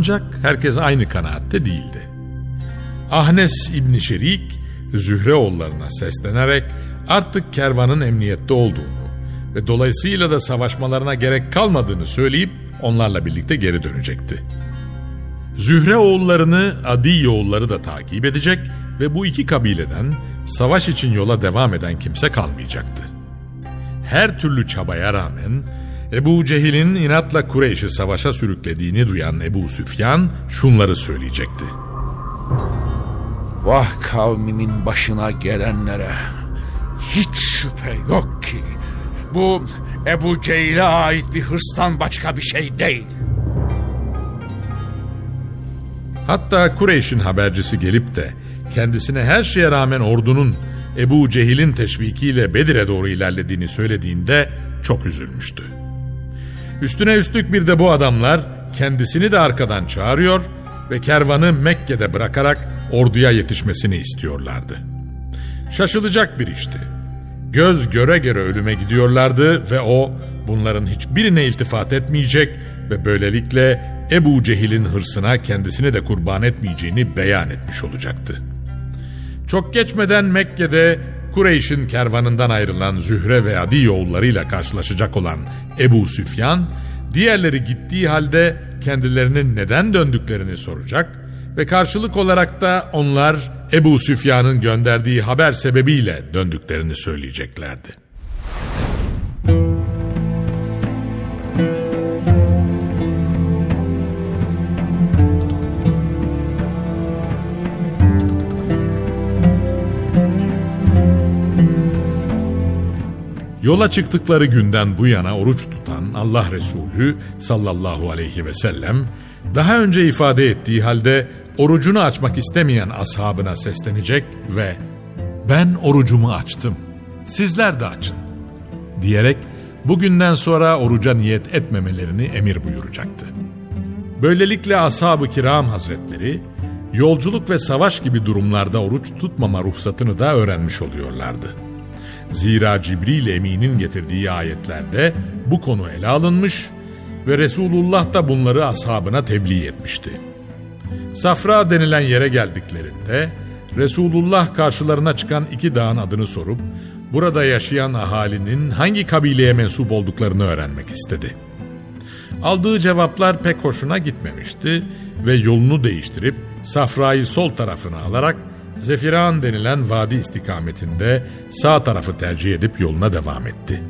Ancak herkes aynı kanaatte değildi. Ahnes İbni Şerik, Zühreoğullarına seslenerek artık kervanın emniyette olduğunu ve dolayısıyla da savaşmalarına gerek kalmadığını söyleyip onlarla birlikte geri dönecekti. Zühre oğullarını Adi oğulları da takip edecek ve bu iki kabileden savaş için yola devam eden kimse kalmayacaktı. Her türlü çabaya rağmen Ebu Cehil'in inatla Kureyş'i savaşa sürüklediğini duyan Ebu Süfyan şunları söyleyecekti. Vah kavmimin başına gelenlere hiç şüphe yok ki bu Ebu Cehil'e ait bir hırstan başka bir şey değil. Hatta Kureyş'in habercisi gelip de kendisine her şeye rağmen ordunun Ebu Cehil'in teşvikiyle Bedir'e doğru ilerlediğini söylediğinde çok üzülmüştü. Üstüne üstlük bir de bu adamlar kendisini de arkadan çağırıyor ve kervanı Mekke'de bırakarak orduya yetişmesini istiyorlardı. Şaşılacak bir işti. Göz göre göre ölüme gidiyorlardı ve o bunların hiçbirine iltifat etmeyecek ve böylelikle Ebu Cehil'in hırsına kendisini de kurban etmeyeceğini beyan etmiş olacaktı. Çok geçmeden Mekke'de Kureyş'in kervanından ayrılan Zühre ve Adi oğullarıyla karşılaşacak olan Ebu Süfyan, diğerleri gittiği halde kendilerinin neden döndüklerini soracak ve karşılık olarak da onlar Ebu Süfyan'ın gönderdiği haber sebebiyle döndüklerini söyleyeceklerdi. Yola çıktıkları günden bu yana oruç tutan Allah Resulü sallallahu aleyhi ve sellem daha önce ifade ettiği halde orucunu açmak istemeyen ashabına seslenecek ve ben orucumu açtım sizler de açın diyerek bugünden sonra oruca niyet etmemelerini emir buyuracaktı. Böylelikle ashab-ı kiram hazretleri yolculuk ve savaş gibi durumlarda oruç tutmama ruhsatını da öğrenmiş oluyorlardı. Zira Cibril Emin'in getirdiği ayetlerde bu konu ele alınmış ve Resulullah da bunları ashabına tebliğ etmişti. Safra denilen yere geldiklerinde Resulullah karşılarına çıkan iki dağın adını sorup burada yaşayan ahalinin hangi kabileye mensup olduklarını öğrenmek istedi. Aldığı cevaplar pek hoşuna gitmemişti ve yolunu değiştirip Safra'yı sol tarafına alarak Zefiran denilen vadi istikametinde sağ tarafı tercih edip yoluna devam etti.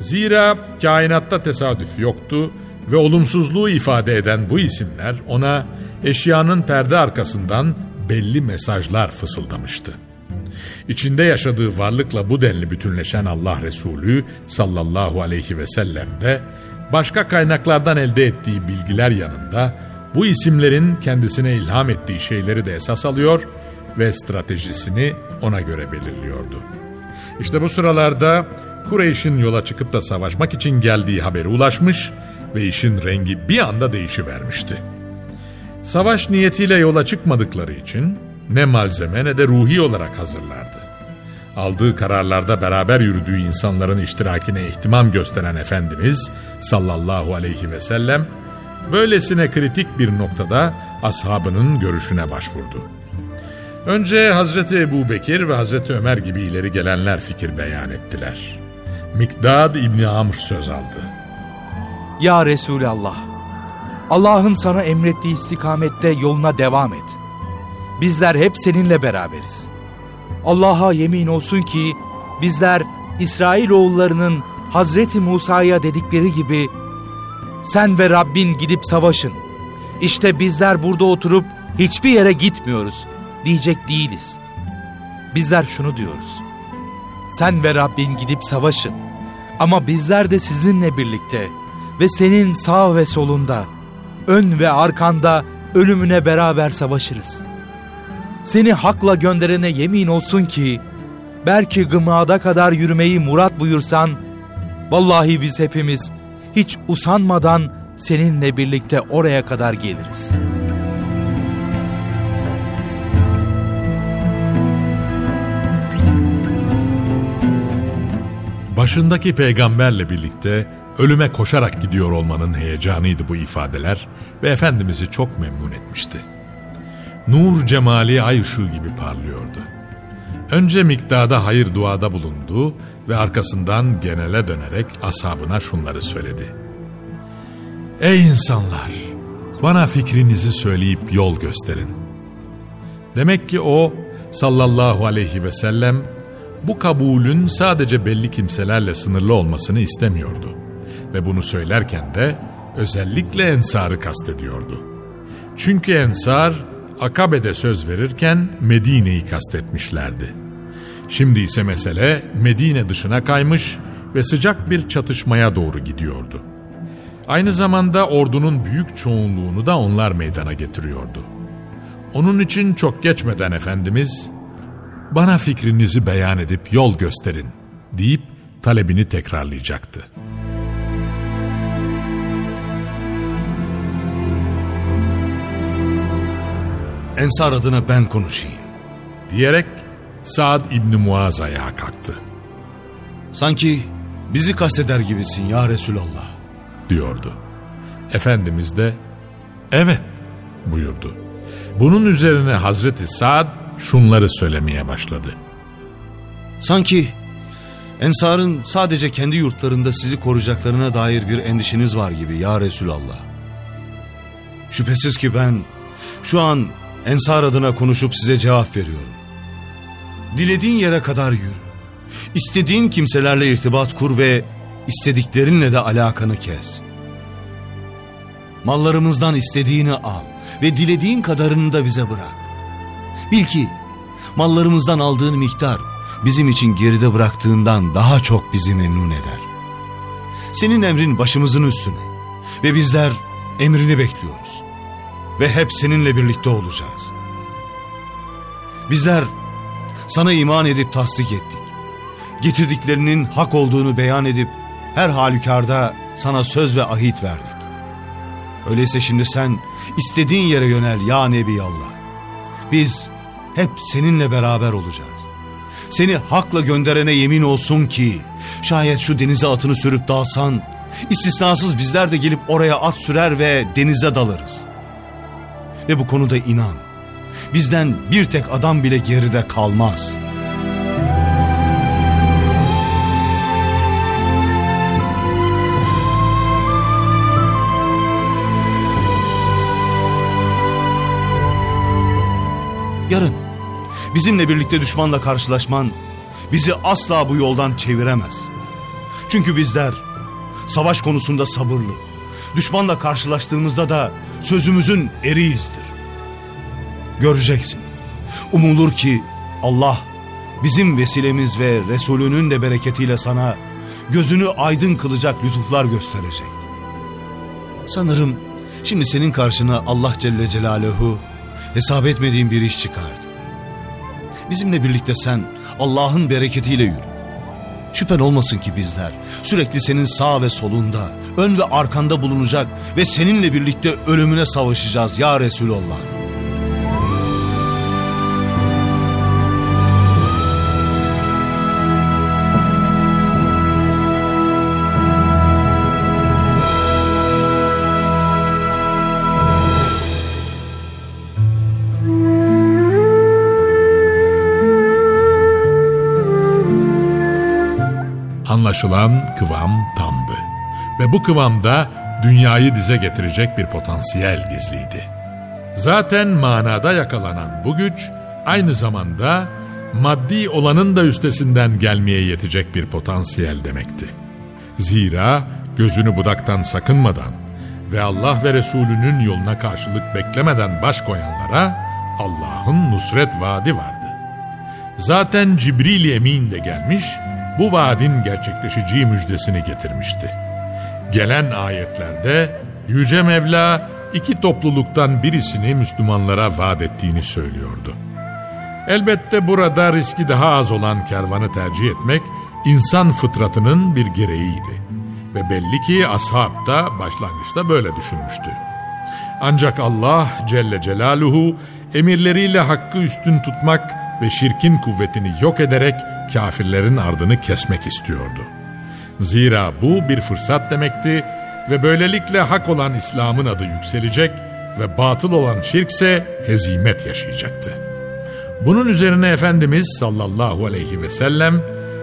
Zira kainatta tesadüf yoktu ve olumsuzluğu ifade eden bu isimler ona eşyanın perde arkasından belli mesajlar fısıldamıştı. İçinde yaşadığı varlıkla bu denli bütünleşen Allah Resulü sallallahu aleyhi ve sellem de başka kaynaklardan elde ettiği bilgiler yanında bu isimlerin kendisine ilham ettiği şeyleri de esas alıyor ve stratejisini ona göre belirliyordu. İşte bu sıralarda Kureyş'in yola çıkıp da savaşmak için geldiği haberi ulaşmış ve işin rengi bir anda değişivermişti. Savaş niyetiyle yola çıkmadıkları için ne malzeme ne de ruhi olarak hazırlardı. Aldığı kararlarda beraber yürüdüğü insanların iştirakine ihtimam gösteren Efendimiz sallallahu aleyhi ve sellem böylesine kritik bir noktada ashabının görüşüne başvurdu. Önce Hazreti Ebu Bekir ve Hazreti Ömer gibi ileri gelenler fikir beyan ettiler. Mikdad İbni Amr söz aldı. Ya Resulallah, Allah'ın sana emrettiği istikamette yoluna devam et. Bizler hep seninle beraberiz. Allah'a yemin olsun ki bizler İsrailoğullarının Hazreti Musa'ya dedikleri gibi sen ve Rabbin gidip savaşın. İşte bizler burada oturup hiçbir yere gitmiyoruz diyecek değiliz. Bizler şunu diyoruz. Sen ve Rabbin gidip savaşın. Ama bizler de sizinle birlikte ve senin sağ ve solunda, ön ve arkanda ölümüne beraber savaşırız. Seni hakla gönderene yemin olsun ki, belki gımada kadar yürümeyi murat buyursan, vallahi biz hepimiz hiç usanmadan seninle birlikte oraya kadar geliriz. Başındaki peygamberle birlikte ölüme koşarak gidiyor olmanın heyecanıydı bu ifadeler ve Efendimiz'i çok memnun etmişti. Nur cemali ay ışığı gibi parlıyordu. Önce miktada hayır duada bulundu ve arkasından genele dönerek ashabına şunları söyledi. Ey insanlar! Bana fikrinizi söyleyip yol gösterin. Demek ki o sallallahu aleyhi ve sellem bu kabulün sadece belli kimselerle sınırlı olmasını istemiyordu. Ve bunu söylerken de özellikle Ensar'ı kastediyordu. Çünkü Ensar Akabe'de söz verirken Medine'yi kastetmişlerdi. Şimdi ise mesele Medine dışına kaymış ve sıcak bir çatışmaya doğru gidiyordu. Aynı zamanda ordunun büyük çoğunluğunu da onlar meydana getiriyordu. Onun için çok geçmeden Efendimiz, bana fikrinizi beyan edip yol gösterin deyip talebini tekrarlayacaktı. Ensar adına ben konuşayım. Diyerek Saad İbni Muaz ayağa kalktı. Sanki bizi kasteder gibisin ya Resulallah. Diyordu. Efendimiz de evet buyurdu. Bunun üzerine Hazreti Saad şunları söylemeye başladı. Sanki Ensar'ın sadece kendi yurtlarında sizi koruyacaklarına dair bir endişeniz var gibi ya Resulallah. Şüphesiz ki ben şu an Ensar adına konuşup size cevap veriyorum. Dilediğin yere kadar yürü. İstediğin kimselerle irtibat kur ve istediklerinle de alakanı kes. Mallarımızdan istediğini al ve dilediğin kadarını da bize bırak. Bil ki mallarımızdan aldığın miktar bizim için geride bıraktığından daha çok bizi memnun eder. Senin emrin başımızın üstüne ve bizler emrini bekliyoruz. Ve hep seninle birlikte olacağız. Bizler sana iman edip tasdik ettik. Getirdiklerinin hak olduğunu beyan edip her halükarda sana söz ve ahit verdik. Öyleyse şimdi sen istediğin yere yönel ya Nebi Allah. Biz hep seninle beraber olacağız. Seni hakla gönderene yemin olsun ki şayet şu denize atını sürüp dalsan istisnasız bizler de gelip oraya at sürer ve denize dalarız. Ve bu konuda inan. Bizden bir tek adam bile geride kalmaz. Yarın bizimle birlikte düşmanla karşılaşman bizi asla bu yoldan çeviremez. Çünkü bizler savaş konusunda sabırlı, düşmanla karşılaştığımızda da sözümüzün eriyizdir. Göreceksin. Umulur ki Allah bizim vesilemiz ve Resulünün de bereketiyle sana gözünü aydın kılacak lütuflar gösterecek. Sanırım şimdi senin karşına Allah Celle Celaluhu hesap etmediğin bir iş çıkardı. Bizimle birlikte sen Allah'ın bereketiyle yürü. Şüphen olmasın ki bizler sürekli senin sağ ve solunda, ön ve arkanda bulunacak ve seninle birlikte ölümüne savaşacağız ya Resulallah. Anlaşılan kıvam tamdı. Ve bu kıvamda dünyayı dize getirecek bir potansiyel gizliydi. Zaten manada yakalanan bu güç aynı zamanda maddi olanın da üstesinden gelmeye yetecek bir potansiyel demekti. Zira gözünü budaktan sakınmadan ve Allah ve Resulünün yoluna karşılık beklemeden baş koyanlara Allah'ın nusret vaadi vardı. Zaten Cibril Emin de gelmiş, bu vaadin gerçekleşeceği müjdesini getirmişti. Gelen ayetlerde Yüce Mevla iki topluluktan birisini Müslümanlara vaat ettiğini söylüyordu. Elbette burada riski daha az olan kervanı tercih etmek insan fıtratının bir gereğiydi. Ve belli ki ashab da başlangıçta böyle düşünmüştü. Ancak Allah Celle Celaluhu emirleriyle hakkı üstün tutmak ve şirkin kuvvetini yok ederek kafirlerin ardını kesmek istiyordu. Zira bu bir fırsat demekti ve böylelikle hak olan İslam'ın adı yükselecek ve batıl olan şirkse hezimet yaşayacaktı. Bunun üzerine Efendimiz sallallahu aleyhi ve sellem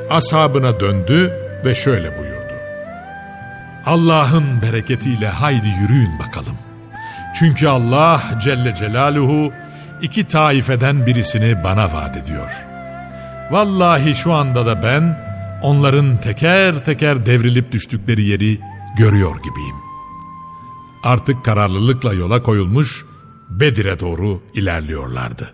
ashabına döndü ve şöyle buyurdu. Allah'ın bereketiyle haydi yürüyün bakalım. Çünkü Allah Celle Celaluhu iki taifeden birisini bana vaat ediyor. Vallahi şu anda da ben onların teker teker devrilip düştükleri yeri görüyor gibiyim. Artık kararlılıkla yola koyulmuş Bedir'e doğru ilerliyorlardı.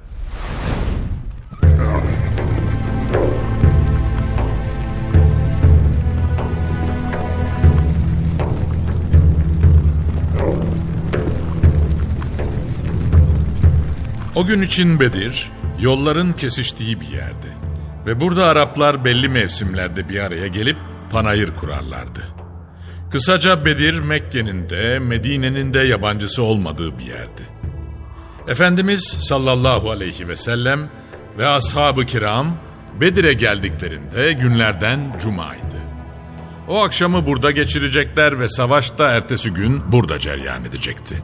O gün için Bedir, yolların kesiştiği bir yerdi. Ve burada Araplar belli mevsimlerde bir araya gelip panayır kurarlardı. Kısaca Bedir Mekke'nin de Medine'nin de yabancısı olmadığı bir yerdi. Efendimiz sallallahu aleyhi ve sellem ve ashab-ı kiram Bedir'e geldiklerinde günlerden cumaydı. O akşamı burada geçirecekler ve savaş da ertesi gün burada ceryan edecekti.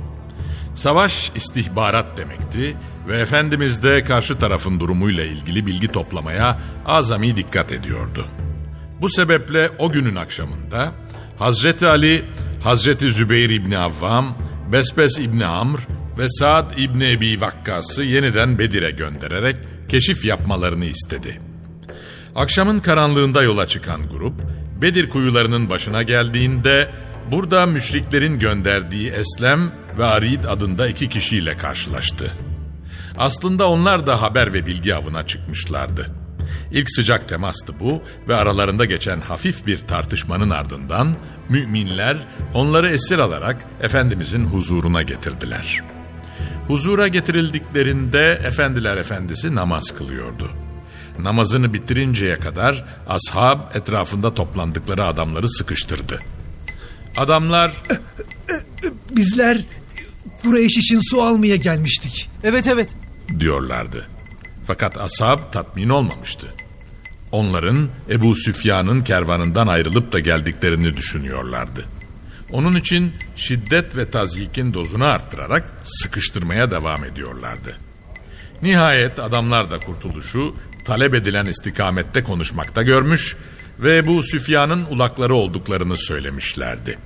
Savaş istihbarat demekti ve Efendimiz de karşı tarafın durumuyla ilgili bilgi toplamaya azami dikkat ediyordu. Bu sebeple o günün akşamında Hazreti Ali, Hazreti Zübeyir İbni Avvam, Besbes İbni Amr ve Saad İbni Ebi Vakkas'ı yeniden Bedir'e göndererek keşif yapmalarını istedi. Akşamın karanlığında yola çıkan grup, Bedir kuyularının başına geldiğinde burada müşriklerin gönderdiği Eslem ve Arid adında iki kişiyle karşılaştı. Aslında onlar da haber ve bilgi avına çıkmışlardı. İlk sıcak temastı bu ve aralarında geçen hafif bir tartışmanın ardından müminler onları esir alarak Efendimizin huzuruna getirdiler. Huzura getirildiklerinde Efendiler Efendisi namaz kılıyordu. Namazını bitirinceye kadar ashab etrafında toplandıkları adamları sıkıştırdı. Adamlar Bizler Kureyş için su almaya gelmiştik. Evet evet. diyorlardı. Fakat ashab tatmin olmamıştı. Onların Ebu Süfyan'ın kervanından ayrılıp da geldiklerini düşünüyorlardı. Onun için şiddet ve tazyikin dozunu arttırarak sıkıştırmaya devam ediyorlardı. Nihayet adamlar da kurtuluşu talep edilen istikamette konuşmakta görmüş ve Ebu Süfyan'ın ulakları olduklarını söylemişlerdi.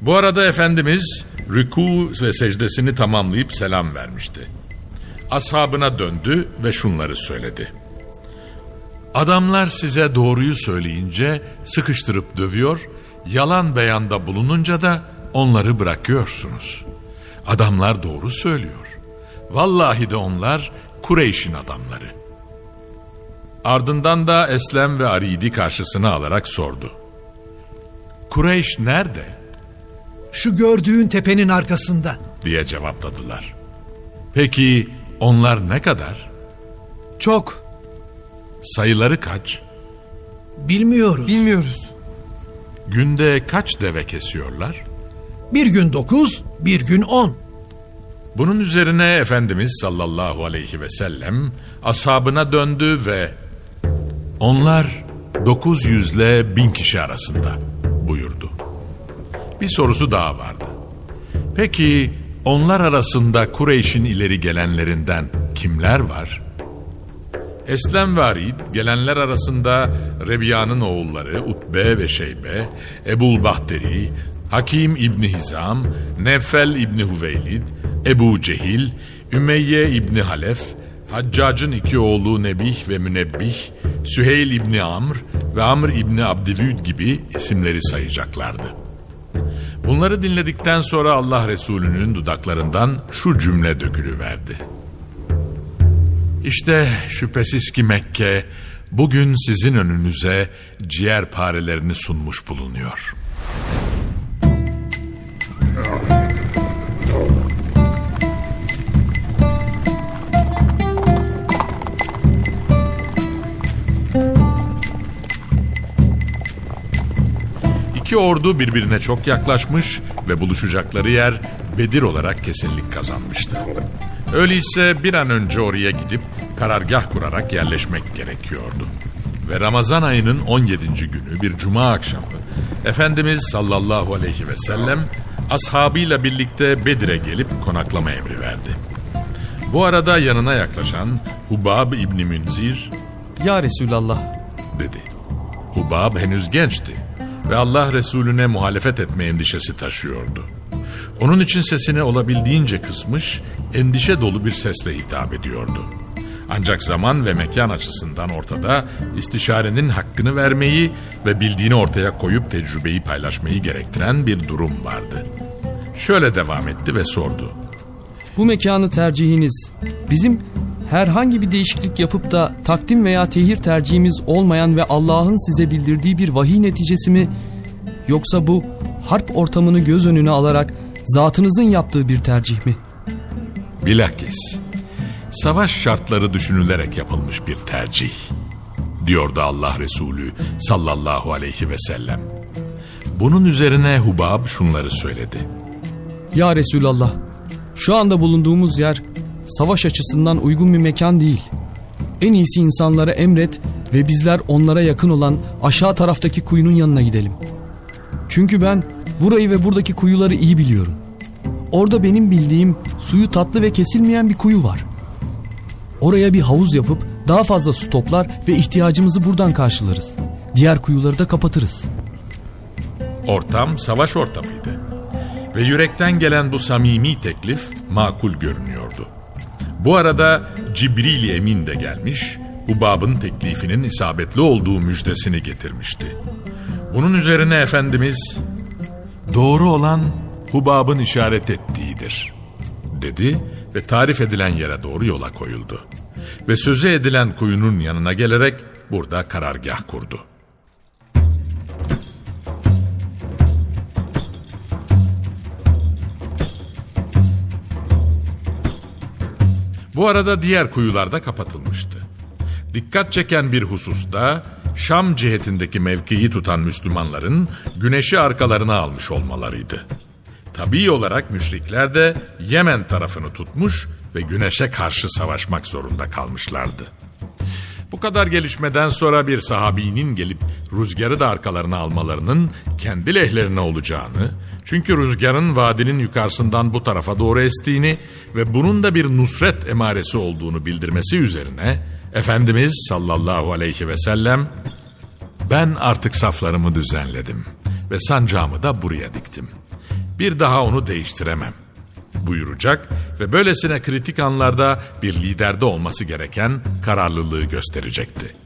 Bu arada Efendimiz rükû ve secdesini tamamlayıp selam vermişti. Ashabına döndü ve şunları söyledi. Adamlar size doğruyu söyleyince sıkıştırıp dövüyor, yalan beyanda bulununca da onları bırakıyorsunuz. Adamlar doğru söylüyor. Vallahi de onlar Kureyş'in adamları. Ardından da Eslem ve Arid'i karşısına alarak sordu. Kureyş nerede? Şu gördüğün tepenin arkasında. diye cevapladılar. Peki onlar ne kadar? Çok. Sayıları kaç? Bilmiyoruz. Bilmiyoruz. Günde kaç deve kesiyorlar? bir gün dokuz, bir gün on. Bunun üzerine Efendimiz sallallahu aleyhi ve sellem ashabına döndü ve onlar 900 ile 1000 kişi arasında. Bir sorusu daha vardı. Peki onlar arasında Kureyş'in ileri gelenlerinden kimler var? Eslem ve Arid gelenler arasında Rebiya'nın oğulları Utbe ve Şeybe, Ebul Bahteri, Hakim İbni Hizam, Nefel İbni Hüveylid, Ebu Cehil, Ümeyye İbni Halef, Haccac'ın iki oğlu Nebih ve Münebbih, Süheyl İbni Amr ve Amr İbni Abdivüd gibi isimleri sayacaklardı. Bunları dinledikten sonra Allah Resulü'nün dudaklarından şu cümle dökülüverdi. İşte şüphesiz ki Mekke bugün sizin önünüze ciğer parelerini sunmuş bulunuyor. İki ordu birbirine çok yaklaşmış ve buluşacakları yer Bedir olarak kesinlik kazanmıştı. Öyleyse bir an önce oraya gidip karargah kurarak yerleşmek gerekiyordu. Ve Ramazan ayının 17. günü bir cuma akşamı Efendimiz sallallahu aleyhi ve sellem ashabıyla birlikte Bedir'e gelip konaklama emri verdi. Bu arada yanına yaklaşan Hubab İbni Münzir Ya Resulallah. dedi. Hubab henüz gençti ve Allah Resulüne muhalefet etme endişesi taşıyordu. Onun için sesini olabildiğince kısmış, endişe dolu bir sesle hitap ediyordu. Ancak zaman ve mekan açısından ortada istişarenin hakkını vermeyi ve bildiğini ortaya koyup tecrübeyi paylaşmayı gerektiren bir durum vardı. Şöyle devam etti ve sordu. Bu mekanı tercihiniz bizim herhangi bir değişiklik yapıp da takdim veya tehir tercihimiz olmayan ve Allah'ın size bildirdiği bir vahiy neticesi mi? Yoksa bu harp ortamını göz önüne alarak zatınızın yaptığı bir tercih mi? Bilakis savaş şartları düşünülerek yapılmış bir tercih diyordu Allah Resulü sallallahu aleyhi ve sellem. Bunun üzerine Hubab şunları söyledi. Ya Resulallah, şu anda bulunduğumuz yer savaş açısından uygun bir mekan değil. En iyisi insanlara emret ve bizler onlara yakın olan aşağı taraftaki kuyunun yanına gidelim. Çünkü ben burayı ve buradaki kuyuları iyi biliyorum. Orada benim bildiğim suyu tatlı ve kesilmeyen bir kuyu var. Oraya bir havuz yapıp daha fazla su toplar ve ihtiyacımızı buradan karşılarız. Diğer kuyuları da kapatırız. Ortam savaş ortamıydı. Ve yürekten gelen bu samimi teklif makul görünüyordu. Bu arada Cibril Emin de gelmiş, Hubab'ın teklifinin isabetli olduğu müjdesini getirmişti. Bunun üzerine Efendimiz, doğru olan Hubab'ın işaret ettiğidir, dedi ve tarif edilen yere doğru yola koyuldu. Ve sözü edilen kuyunun yanına gelerek burada karargah kurdu. Bu arada diğer kuyular da kapatılmıştı. Dikkat çeken bir hususta Şam cihetindeki mevkiyi tutan Müslümanların güneşi arkalarına almış olmalarıydı. Tabii olarak müşrikler de Yemen tarafını tutmuş ve güneşe karşı savaşmak zorunda kalmışlardı. Bu kadar gelişmeden sonra bir sahabinin gelip rüzgarı da arkalarına almalarının kendi lehlerine olacağını, çünkü rüzgarın vadinin yukarısından bu tarafa doğru estiğini ve bunun da bir nusret emaresi olduğunu bildirmesi üzerine Efendimiz sallallahu aleyhi ve sellem ben artık saflarımı düzenledim ve sancağımı da buraya diktim. Bir daha onu değiştiremem buyuracak ve böylesine kritik anlarda bir liderde olması gereken kararlılığı gösterecekti.